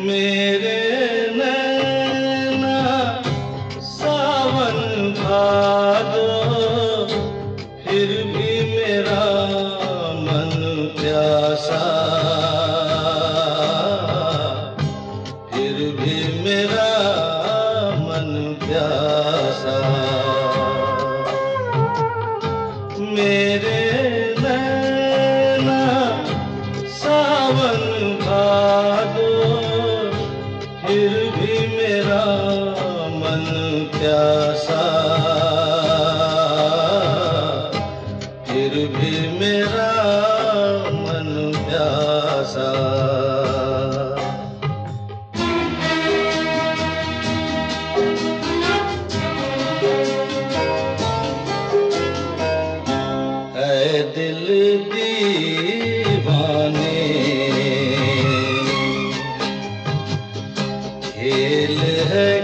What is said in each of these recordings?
मेरे नैना सावन भादो फिर भी मेरा मन प्यासा। प्यासा। फिर भी मेरा मन प्यासा। दिल दीवाने खेल है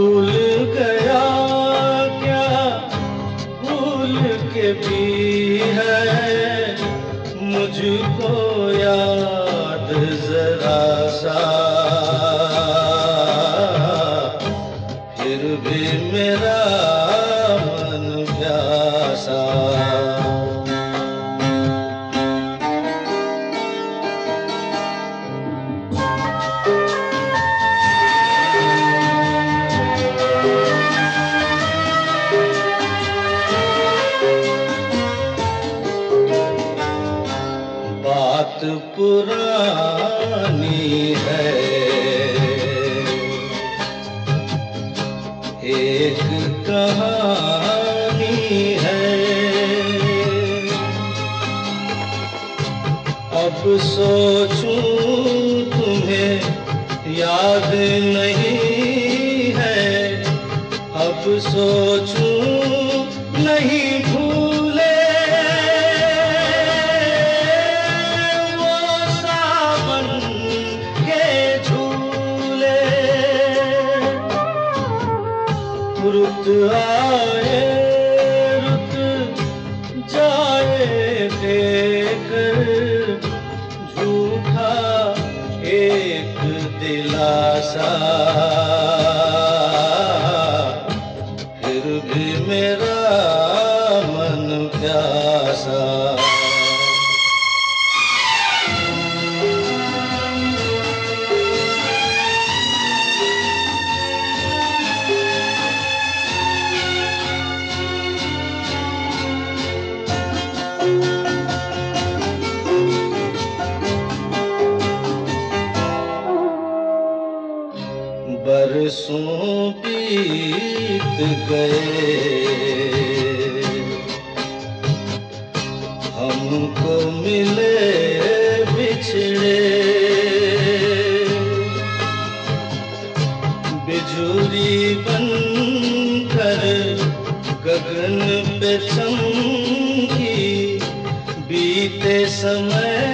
भूल गया क्या? भूल के भी है मुझको याद जरा सा। फिर भी मेरा मन प्यासा। पुरानी है। एक कहानी है। अब सोचूं तुम्हें याद नहीं है। अब सोचूं नहीं भूले रुत आए रुत जाए देकर झूठा एक दिलासा। फिर भी मेरा गए। हमको मिले बिछड़े। बिजुरी बनकर गगन पे चमकी। बीते समय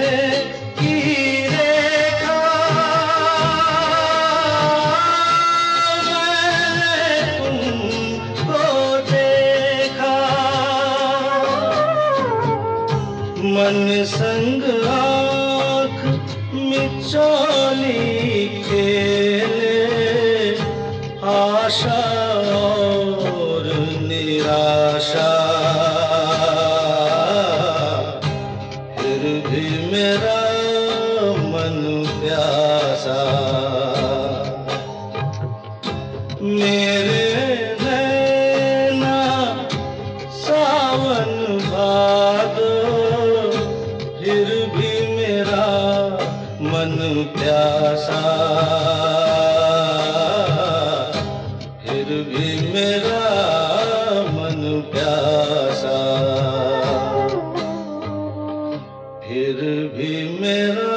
मन संग आँख मिचौली खेले। आशा और निराशा। फिर भी मेरा मन प्यासा। प्यासा। फिर भी मेरा मन प्यासा। फिर भी मेरा